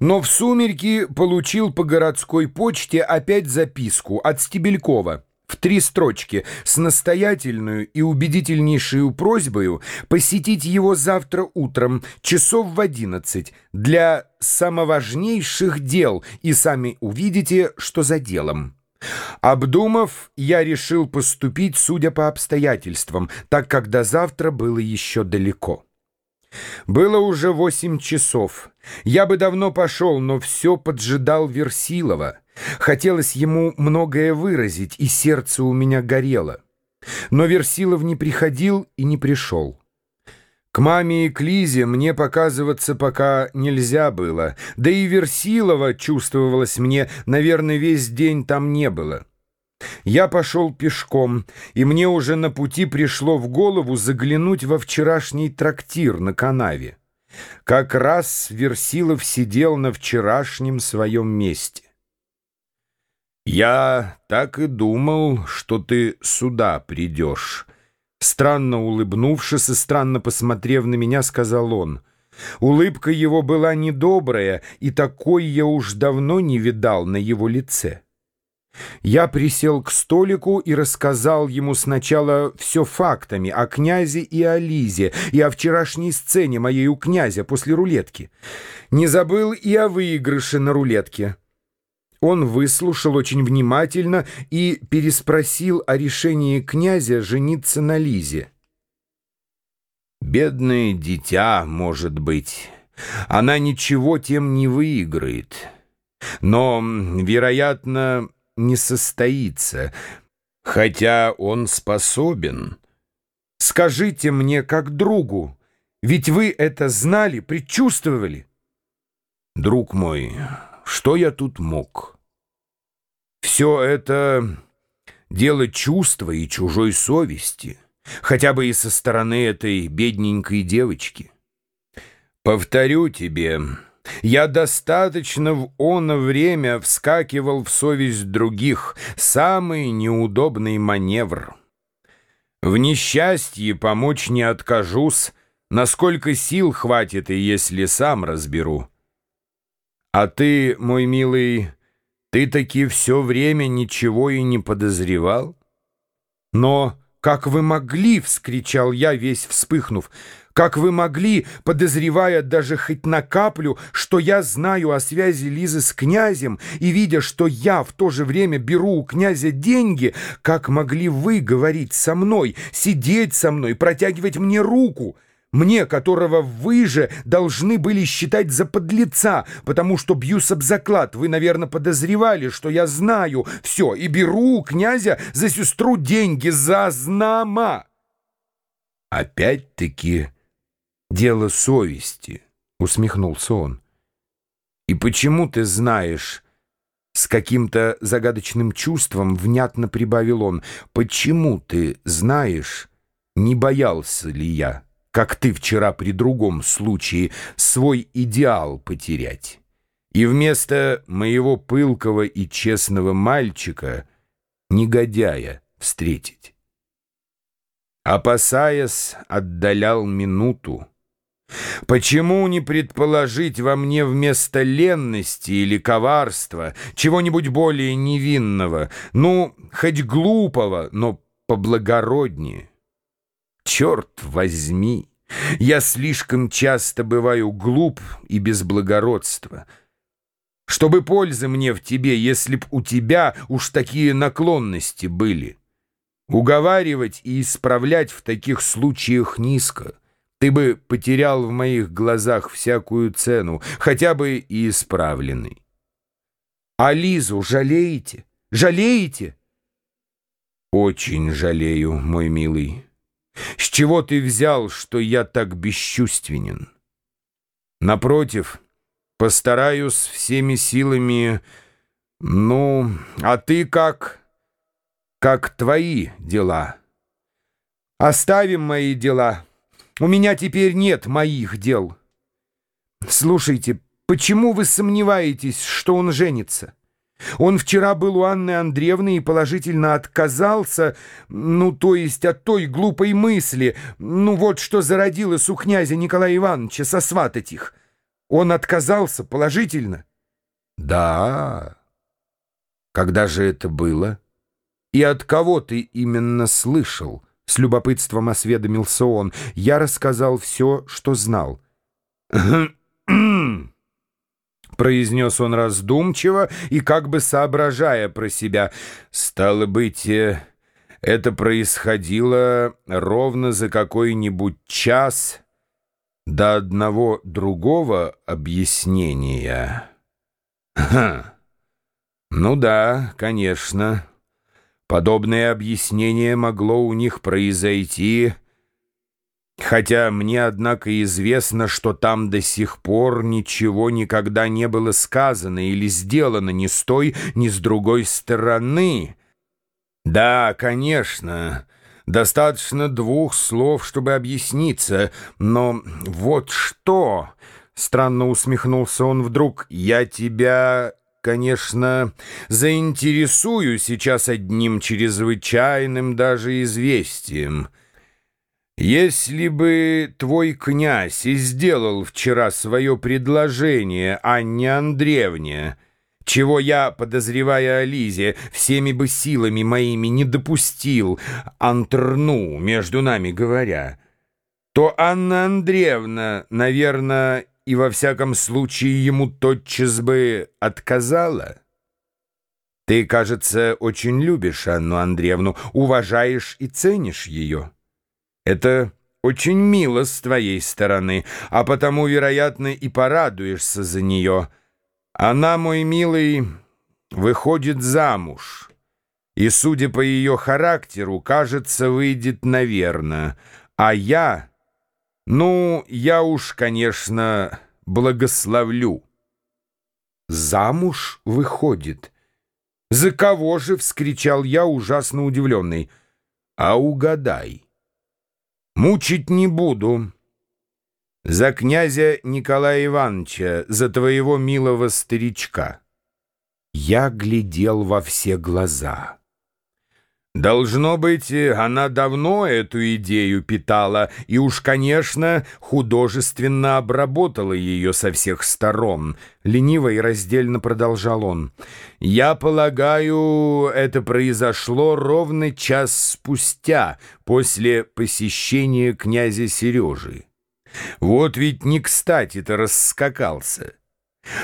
Но в сумерки получил по городской почте опять записку от Стебелькова в три строчки с настоятельную и убедительнейшую просьбою посетить его завтра утром часов в одиннадцать для самоважнейших дел и сами увидите, что за делом. Обдумав, я решил поступить, судя по обстоятельствам, так как до завтра было еще далеко. Было уже восемь часов. Я бы давно пошел, но все поджидал Версилова. Хотелось ему многое выразить, и сердце у меня горело. Но Версилов не приходил и не пришел. К маме и к Лизе мне показываться пока нельзя было, да и Версилова, чувствовалось мне, наверное, весь день там не было. Я пошел пешком, и мне уже на пути пришло в голову заглянуть во вчерашний трактир на канаве. Как раз Версилов сидел на вчерашнем своем месте. «Я так и думал, что ты сюда придешь». Странно улыбнувшись и странно посмотрев на меня, сказал он. Улыбка его была недобрая, и такой я уж давно не видал на его лице. Я присел к столику и рассказал ему сначала все фактами о князе и о Лизе, и о вчерашней сцене моей у князя после рулетки. Не забыл и о выигрыше на рулетке. Он выслушал очень внимательно и переспросил о решении князя жениться на Лизе. «Бедное дитя, может быть. Она ничего тем не выиграет. Но, вероятно, не состоится, хотя он способен. Скажите мне как другу, ведь вы это знали, предчувствовали. Друг мой, что я тут мог? Все это дело чувства и чужой совести, хотя бы и со стороны этой бедненькой девочки. Повторю тебе... Я достаточно в оно время вскакивал в совесть других, самый неудобный маневр. В несчастье помочь не откажусь, насколько сил хватит и если сам разберу. А ты, мой милый, ты таки все время ничего и не подозревал? Но как вы могли, — вскричал я, весь вспыхнув, — как вы могли, подозревая даже хоть на каплю, что я знаю о связи Лизы с князем, и видя, что я в то же время беру у князя деньги, как могли вы говорить со мной, сидеть со мной, протягивать мне руку?» Мне, которого вы же должны были считать за подлеца, потому что бьюсь об заклад. Вы, наверное, подозревали, что я знаю все и беру у князя за сестру деньги, за знама. Опять-таки дело совести, — усмехнулся он. И почему ты знаешь... С каким-то загадочным чувством внятно прибавил он. «Почему ты знаешь, не боялся ли я, как ты вчера при другом случае, свой идеал потерять? И вместо моего пылкого и честного мальчика негодяя встретить?» Опасаясь, отдалял минуту, Почему не предположить во мне вместо ленности или коварства чего-нибудь более невинного, ну, хоть глупого, но поблагороднее? Черт возьми! Я слишком часто бываю глуп и без благородства. Чтобы пользы мне в тебе, если б у тебя уж такие наклонности были. Уговаривать и исправлять в таких случаях низко. Ты бы потерял в моих глазах всякую цену, хотя бы и исправленный. А Лизу жалеете? Жалеете? Очень жалею, мой милый. С чего ты взял, что я так бесчувственен? Напротив, постараюсь всеми силами... Ну, а ты как? Как твои дела? Оставим мои дела. У меня теперь нет моих дел. Слушайте, почему вы сомневаетесь, что он женится? Он вчера был у Анны Андреевны и положительно отказался, ну, то есть от той глупой мысли, ну, вот что зародилось у князя Николая Ивановича сосватать их. Он отказался положительно? Да. Когда же это было? И от кого ты именно слышал? С любопытством осведомился он. Я рассказал все, что знал. произнес он раздумчиво и как бы соображая про себя. Стало быть, э, это происходило ровно за какой-нибудь час до одного другого объяснения. Ха. Ну да, конечно. Подобное объяснение могло у них произойти, хотя мне, однако, известно, что там до сих пор ничего никогда не было сказано или сделано ни с той, ни с другой стороны. Да, конечно, достаточно двух слов, чтобы объясниться, но вот что... Странно усмехнулся он вдруг. «Я тебя конечно, заинтересую сейчас одним чрезвычайным даже известием. Если бы твой князь и сделал вчера свое предложение Анне Андреевне, чего я, подозревая о Лизе, всеми бы силами моими не допустил, антрну, между нами говоря, то Анна Андреевна, наверное, и во всяком случае ему тотчас бы отказала. Ты, кажется, очень любишь Анну Андреевну, уважаешь и ценишь ее. Это очень мило с твоей стороны, а потому, вероятно, и порадуешься за нее. Она, мой милый, выходит замуж, и, судя по ее характеру, кажется, выйдет наверно, а я... Ну, я уж, конечно, благословлю. Замуж выходит. За кого же? — вскричал я, ужасно удивленный. А угадай. Мучить не буду. За князя Николая Ивановича, за твоего милого старичка. Я глядел во все глаза. Должно быть, она давно эту идею питала и уж, конечно, художественно обработала ее со всех сторон. Лениво и раздельно продолжал он. «Я полагаю, это произошло ровно час спустя, после посещения князя Сережи. Вот ведь не кстати-то расскакался.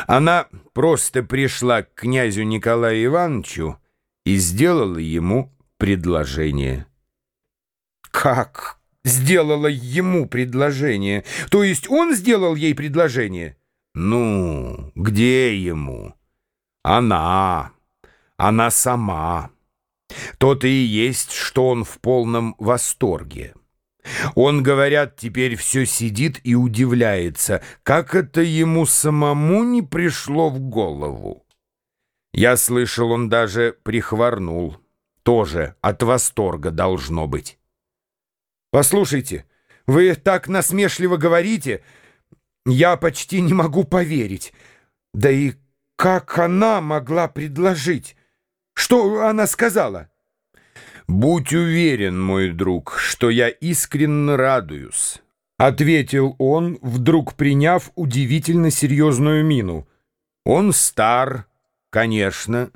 Она просто пришла к князю Николаю Ивановичу и сделала ему предложение. Как сделала ему предложение? То есть он сделал ей предложение? Ну, где ему? Она, она сама. То-то и есть, что он в полном восторге. Он, говорят, теперь все сидит и удивляется, как это ему самому не пришло в голову. Я слышал, он даже прихворнул тоже от восторга должно быть. Послушайте, вы так насмешливо говорите, я почти не могу поверить. Да и как она могла предложить? Что она сказала? «Будь уверен, мой друг, что я искренне радуюсь», — ответил он, вдруг приняв удивительно серьезную мину. «Он стар, конечно».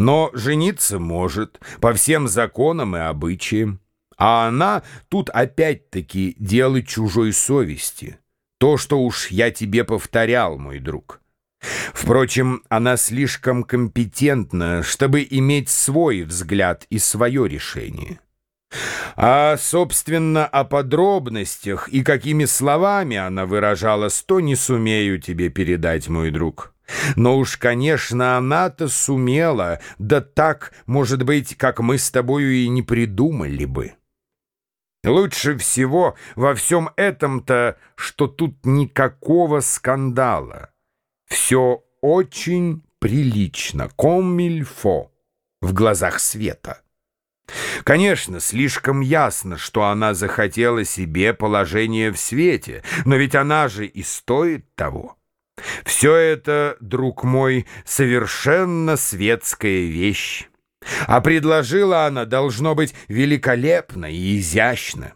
Но жениться может по всем законам и обычаям. А она тут опять-таки дело чужой совести. То, что уж я тебе повторял, мой друг. Впрочем, она слишком компетентна, чтобы иметь свой взгляд и свое решение. А, собственно, о подробностях и какими словами она выражалась, то не сумею тебе передать, мой друг. Но уж, конечно, она-то сумела, да так, может быть, как мы с тобою и не придумали бы. Лучше всего во всем этом-то, что тут никакого скандала. Все очень прилично, комильфо, в глазах света. Конечно, слишком ясно, что она захотела себе положение в свете, но ведь она же и стоит того. Все это, друг мой, совершенно светская вещь. А предложила она, должно быть, великолепно и изящно.